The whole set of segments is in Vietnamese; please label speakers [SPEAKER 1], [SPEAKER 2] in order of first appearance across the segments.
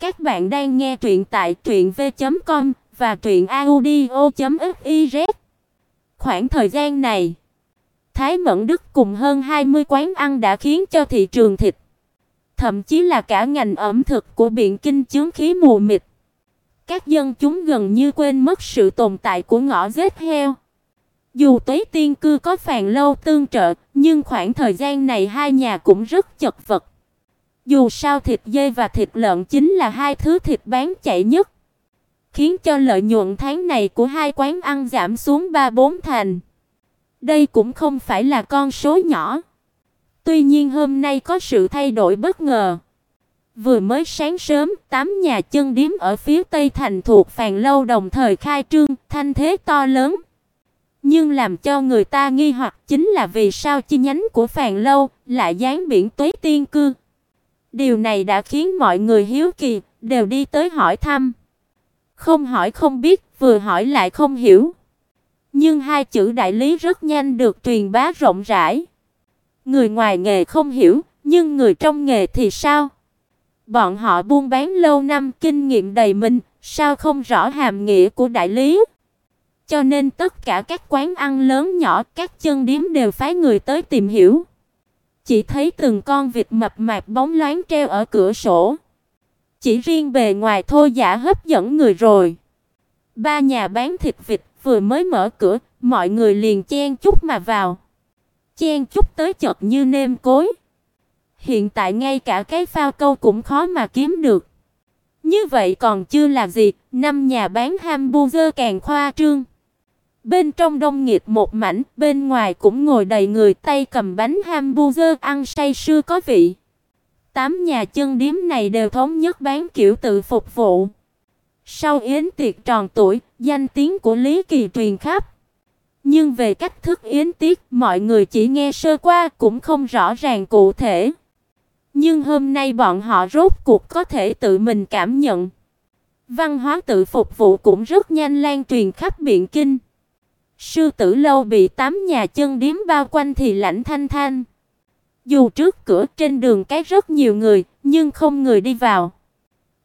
[SPEAKER 1] Các bạn đang nghe truyện tại truyệnv.com và truyệnaudio.fiz. Khoảng thời gian này, Thái Mẫn Đức cùng hơn 20 quán ăn đã khiến cho thị trường thịt, thậm chí là cả ngành ẩm thực của Biện Kinh chướng khí mù mịt. Các dân chúng gần như quên mất sự tồn tại của ngõ vết heo. Dù Tuế Tiên cư có phàn lâu tương trợ, nhưng khoảng thời gian này hai nhà cũng rất chật vật. Dù sao thịt dê và thịt lợn chính là hai thứ thịt bán chạy nhất, khiến cho lợi nhuận tháng này của hai quán ăn giảm xuống 3 4 thành. Đây cũng không phải là con số nhỏ. Tuy nhiên hôm nay có sự thay đổi bất ngờ. Vừa mới sáng sớm, tám nhà chân điếm ở phía tây thành thuộc Phàn lâu đồng thời khai trương, thanh thế to lớn. Nhưng làm cho người ta nghi hoặc chính là vì sao chi nhánh của Phàn lâu lại dán biển Tuế Tiên cư. Điều này đã khiến mọi người hiếu kỳ, đều đi tới hỏi thăm. Không hỏi không biết, vừa hỏi lại không hiểu. Nhưng hai chữ đại lý rất nhanh được truyền bá rộng rãi. Người ngoài nghề không hiểu, nhưng người trong nghề thì sao? Bọn họ buôn bán lâu năm, kinh nghiệm đầy mình, sao không rõ hàm nghĩa của đại lý? Cho nên tất cả các quán ăn lớn nhỏ, các chân điếm đều phái người tới tìm hiểu. Chỉ thấy từng con vịt mập mạp bóng loáng treo ở cửa sổ. Chỉ riêng bề ngoài thôi giả hấp dẫn người rồi. Ba nhà bán thịt vịt vừa mới mở cửa, mọi người liền chen chúc mà vào. Chen chúc tới chật như nêm cối. Hiện tại ngay cả cái phao câu cũng khó mà kiếm được. Như vậy còn chưa là gì, năm nhà bán hamburger càng khoa trương. Bên trong đông nghiệt một mảnh, bên ngoài cũng ngồi đầy người tay cầm bánh hamburger ăn say sưa có vị. Tám nhà chân điếm này đều thống nhất bán kiểu tự phục vụ. Sau yến tiệc tròn tuổi, danh tiếng của Lý Kỳ truyền khắp. Nhưng về cách thức yến tiệc, mọi người chỉ nghe sơ qua cũng không rõ ràng cụ thể. Nhưng hôm nay bọn họ rốt cuộc có thể tự mình cảm nhận. Văn hóa tự phục vụ cũng rất nhanh lan truyền khắp Biện Kinh. Sư tử lâu bị tám nhà chân điếm bao quanh thì lạnh thanh thanh. Dù trước cửa trên đường cái rất nhiều người, nhưng không người đi vào.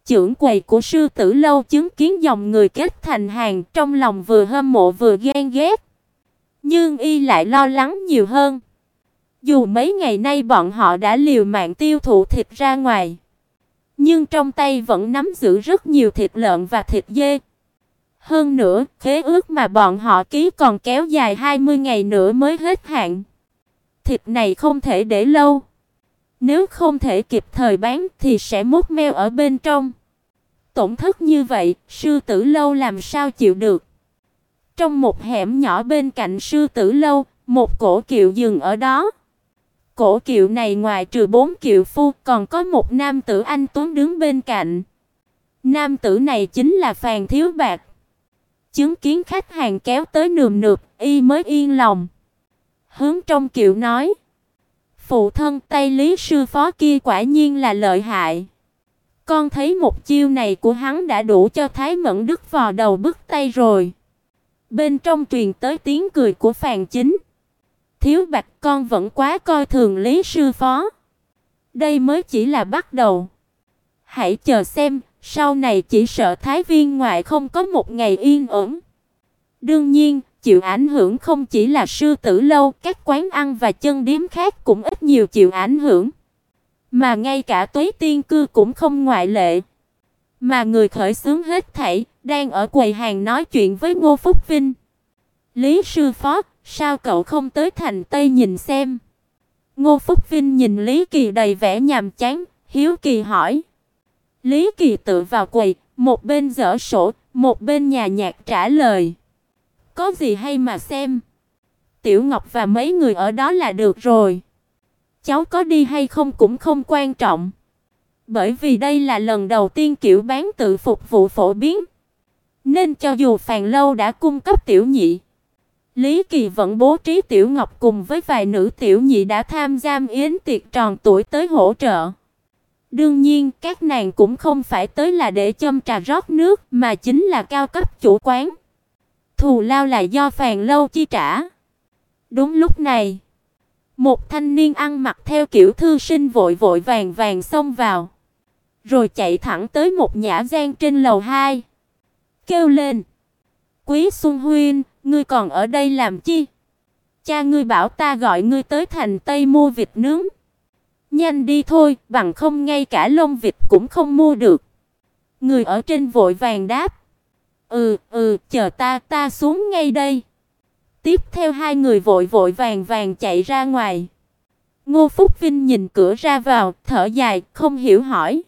[SPEAKER 1] Trưởng quầy của sư tử lâu chứng kiến dòng người kết thành hàng, trong lòng vừa hâm mộ vừa ghen ghét. Nhưng y lại lo lắng nhiều hơn. Dù mấy ngày nay bọn họ đã liều mạng tiêu thụ thịt ra ngoài, nhưng trong tay vẫn nắm giữ rất nhiều thịt lợn và thịt dê. Hơn nữa, khế ước mà bọn họ ký còn kéo dài 20 ngày nữa mới hết hạn. Thịt này không thể để lâu. Nếu không thể kịp thời bán thì sẽ mút meo ở bên trong. Tổn thất như vậy, sư tử lâu làm sao chịu được. Trong một hẻm nhỏ bên cạnh sư tử lâu, một cổ kiệu dừng ở đó. Cổ kiệu này ngoài trừ bốn kiệu phu, còn có một nam tử anh tuấn đứng bên cạnh. Nam tử này chính là Phàn Thiếu Bạc. Chứng kiến khách hàng kéo tới nườm nượp, y mới yên lòng. Hướng trong kiệu nói: "Phụ thân Tây Lý sư phó kia quả nhiên là lợi hại. Con thấy một chiêu này của hắn đã đủ cho Thái Mẫn Đức vò đầu bứt tay rồi." Bên trong truyền tới tiếng cười của Phàn Chính. "Thiếu Bạch, con vẫn quá coi thường Lý sư phó. Đây mới chỉ là bắt đầu. Hãy chờ xem, sau này chỉ sợ Thái Viên ngoại không có một ngày yên ổn. Đương nhiên, chịu ảnh hưởng không chỉ là sư tử lâu, các quán ăn và chân điếm khác cũng ít nhiều chịu ảnh hưởng. Mà ngay cả Tuế Tiên cư cũng không ngoại lệ. Mà người khởi xướng hết thảy đang ở quầy hàng nói chuyện với Ngô Phúc Vinh. Lý sư phó, sao cậu không tới thành Tây nhìn xem? Ngô Phúc Vinh nhìn Lý Kỳ đầy vẻ nhàm chán, hiếu kỳ hỏi. Lý Kỳ tự vào quầy, một bên dở sổ, một bên nhà nhạc trả lời. Có gì hay mà xem. Tiểu Ngọc và mấy người ở đó là được rồi. Cháu có đi hay không cũng không quan trọng. Bởi vì đây là lần đầu tiên kiểu bán tự phục vụ phổ biến. Nên cho dù Phàn Lâu đã cung cấp tiểu nhị, Lý Kỳ vẫn bố trí Tiểu Ngọc cùng với vài nữ tiểu nhị đã tham gia yến tiệc tròn tuổi tới hỗ trợ. Đương nhiên, các nàng cũng không phải tới là để châm trà rót nước, mà chính là cao cấp chủ quán. Thù lao là do Phàn lâu chi trả. Đúng lúc này, một thanh niên ăn mặc theo kiểu thư sinh vội vội vàng vàng xông vào. rồi chạy thẳng tới một nhã gian trên lầu 2. Kêu lên: "Quý Xuân Huynh, ngươi còn ở đây làm chi? Cha ngươi bảo ta gọi ngươi tới thành Tây mua vịt nướng. Nhanh đi thôi, bằng không ngay cả lông vịt cũng không mua được." Người ở trên vội vàng đáp: "Ừ, ừ, chờ ta, ta xuống ngay đây." Tiếp theo hai người vội vội vàng vàng chạy ra ngoài. Ngô Phúc Vinh nhìn cửa ra vào, thở dài, không hiểu hỏi: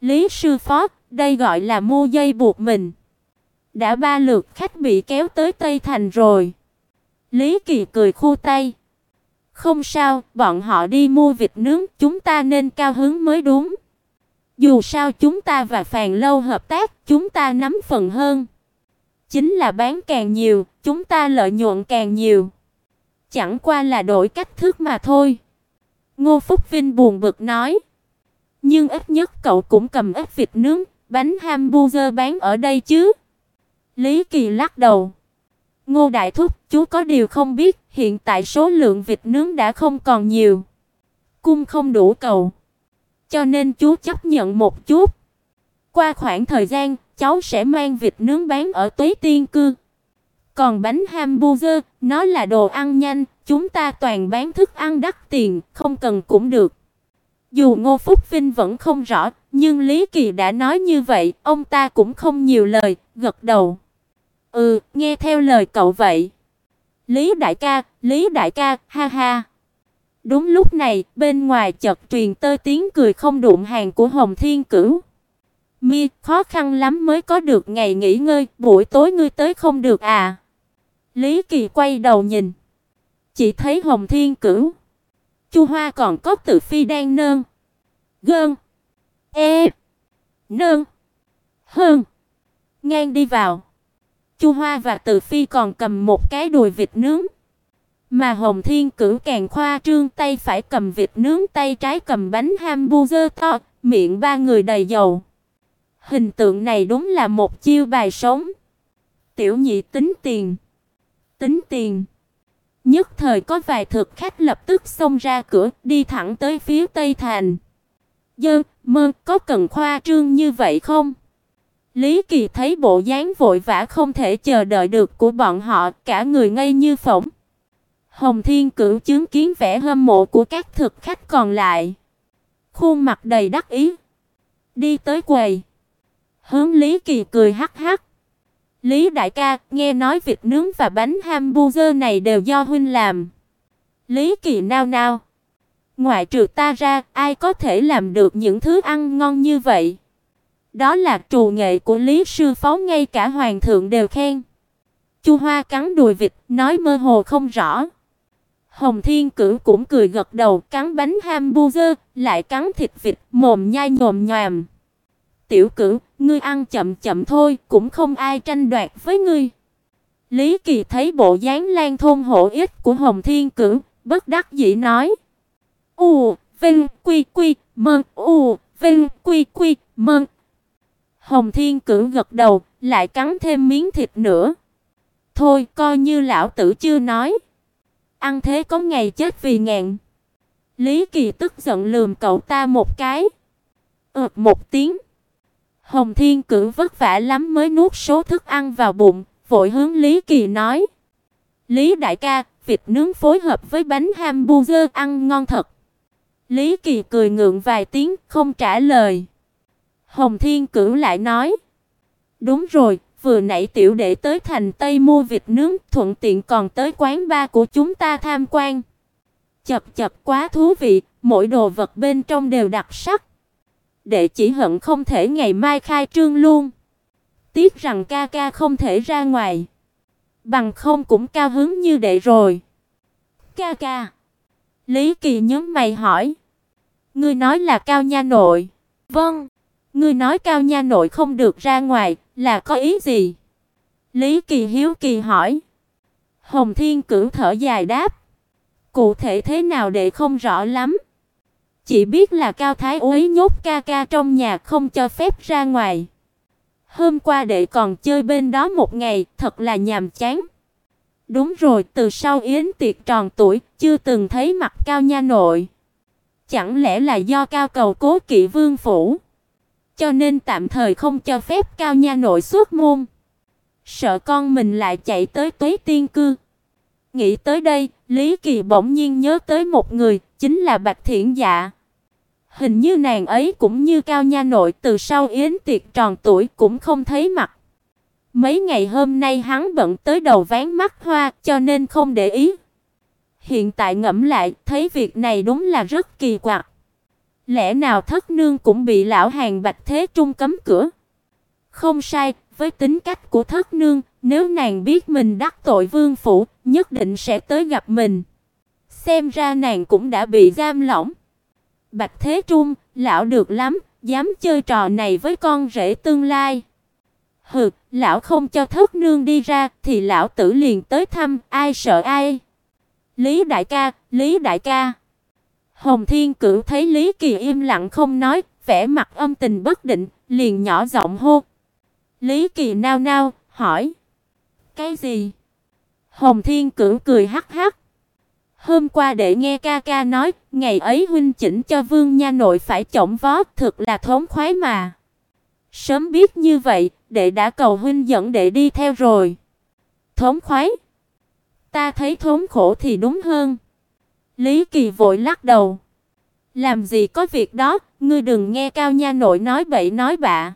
[SPEAKER 1] "Lý sư phó, đây gọi là mua dây buộc mình. Đã ba lượt khách bị kéo tới Tây Thành rồi." Lý Kỳ cười khu tay. "Không sao, bọn họ đi mua vịt nướng, chúng ta nên cao hứng mới đúng. Dù sao chúng ta và Phàn Lâu hợp tác, chúng ta nắm phần hơn." chính là bán càng nhiều, chúng ta lợi nhuận càng nhiều. Chẳng qua là đổi cách thức mà thôi." Ngô Phúc Vinh buồn bực nói. "Nhưng ít nhất cậu cũng cầm ít vịt nướng, bánh hamburger bán ở đây chứ?" Lý Kỳ lắc đầu. "Ngô đại thúc, chú có điều không biết, hiện tại số lượng vịt nướng đã không còn nhiều. Cung không đủ cầu, cho nên chú chấp nhận một chút. Qua khoảng thời gian, cháu sẽ mang vịt nướng bán ở Tuế Tiên cư. Còn bánh hamburger, nó là đồ ăn nhanh, chúng ta toàn bán thức ăn đắt tiền, không cần cũng được. Dù Ngô Phúc Vinh vẫn không rõ, nhưng Lý Kỳ đã nói như vậy, ông ta cũng không nhiều lời, gật đầu. Ừ, nghe theo lời cậu vậy. Lý đại ca, Lý đại ca, ha ha. Đúng lúc này, bên ngoài chợt truyền tới tiếng cười không đụng hàng của Hồng Thiên Cửu. Mi, khó khăn lắm mới có được ngày nghỉ ngơi, buổi tối ngươi tới không được à? Lý Kỳ quay đầu nhìn, chỉ thấy Hồng Thiên Cửu, Chu Hoa còn có Tự Phi đang nương, gơn, e, nương, hơn, ngang đi vào. Chu Hoa và Từ Phi còn cầm một cái đùi vịt nướng, mà Hồng Thiên Cửu càng khoa trương tay phải cầm vịt nướng, tay trái cầm bánh hamburger to, miệng ba người đầy dầu. Hình tượng này đúng là một chiêu bài sống. Tiểu nhị tính tiền. Tính tiền. Nhất thời có vài thực khách lập tức xông ra cửa, đi thẳng tới phía Tây Thành. Dơ, mơ, có cần khoa trương như vậy không? Lý Kỳ thấy bộ dáng vội vã không thể chờ đợi được của bọn họ, cả người ngây như phỗng. Hồng Thiên Cửu chứng kiến vẻ hâm mộ của các thực khách còn lại, khuôn mặt đầy đắc ý, đi tới quầy, Hướng Lý Kỳ cười hắc hắc. Lý đại ca, nghe nói vịt nướng và bánh hamburger này đều do huynh làm. Lý Kỳ nao nao. Ngoại trừ ta ra, ai có thể làm được những thứ ăn ngon như vậy? Đó là trù nghệ của Lý sư phó ngay cả hoàng thượng đều khen. Chu Hoa cắn đùi vịt, nói mơ hồ không rõ. Hồng Thiên Cửu cũng cười gật đầu, cắn bánh hamburger, lại cắn thịt vịt, mồm nhai nhồm nhòm. "Tiểu Cửu, ngươi ăn chậm chậm thôi, cũng không ai tranh đoạt với ngươi." Lý Kỳ thấy bộ dáng lan thôn hổ ít của Hồng Thiên Cửu, bất đắc dĩ nói: "U, Vinh, Quy Quy, Mơ, U, Vinh, Quy Quy, Mơ." Hồng Thiên Cửu gật đầu, lại cắn thêm miếng thịt nữa. "Thôi, coi như lão tử chưa nói. Ăn thế có ngày chết vì ngạn." Lý Kỳ tức giận lườm cậu ta một cái. ực một tiếng. Hồng Thiên Cửu vất vả lắm mới nuốt số thức ăn vào bụng, vội hướng Lý Kỳ nói: "Lý đại ca, vịt nướng phối hợp với bánh hamburger ăn ngon thật." Lý Kỳ cười ngượng vài tiếng, không trả lời. Hồng Thiên Cửu lại nói: "Đúng rồi, vừa nãy tiểu đệ tới thành Tây mua vịt nướng, thuận tiện còn tới quán ba của chúng ta tham quan." Chập chập quá thú vị, mỗi đồ vật bên trong đều đặc sắc đệ chỉ hận không thể ngày mai khai trương luôn. Tiếc rằng ca ca không thể ra ngoài. Bằng không cũng cao hứng như đệ rồi. Ca ca. Lý Kỳ nhướng mày hỏi. Ngươi nói là cao nha nội. Vâng. Ngươi nói cao nha nội không được ra ngoài, là có ý gì? Lý Kỳ hiếu kỳ hỏi. Hồng Thiên Cửu thở dài đáp. Cụ thể thế nào để không rõ lắm. Chỉ biết là Cao Thái Úy nhốt ca ca trong nhà không cho phép ra ngoài. Hôm qua đệ còn chơi bên đó một ngày, thật là nhàm chán. Đúng rồi, từ sau yến tiệc tròn tuổi, chưa từng thấy mặt Cao nha nội. Chẳng lẽ là do Cao Cầu cố kỵ vương phủ? Cho nên tạm thời không cho phép Cao nha nội xuất môn. Sợ con mình lại chạy tới Tuế Tiên cư. Nghĩ tới đây, Lý Kỳ bỗng nhiên nhớ tới một người, chính là Bạch Thiển Dạ. Hình như nàng ấy cũng như Cao nha nội từ sau yến tiệc tròn tuổi cũng không thấy mặt. Mấy ngày hôm nay hắn bận tới đầu ván mắt hoa, cho nên không để ý. Hiện tại ngẫm lại, thấy việc này đúng là rất kỳ quặc. Lẽ nào thất nương cũng bị lão hàng Bạch Thế Trung cấm cửa? Không sai, với tính cách của thất nương, nếu nàng biết mình đắc tội vương phủ, nhất định sẽ tới gặp mình. Xem ra nàng cũng đã bị giam lỏng. Bạch Thế Trung, lão được lắm, dám chơi trò này với con rể tương lai. Hừ, lão không cho thất nương đi ra thì lão tử liền tới thăm, ai sợ ai. Lý đại ca, Lý đại ca. Hồng Thiên Cửu thấy Lý Kỳ im lặng không nói, vẻ mặt âm tình bất định, liền nhỏ giọng hô. Lý Kỳ nao nao, hỏi: "Cái gì?" Hồng Thiên Cửu cười hắc hắc. Hôm qua để nghe ca ca nói, ngày ấy huynh chỉnh cho Vương nha nội phải chổng vó, thực là thốn khoái mà. Sớm biết như vậy, đệ đã cầu huynh dẫn đệ đi theo rồi. Thốn khoái? Ta thấy thốn khổ thì đúng hơn. Lý Kỳ vội lắc đầu. Làm gì có việc đó, ngươi đừng nghe Cao nha nội nói bậy nói bạ.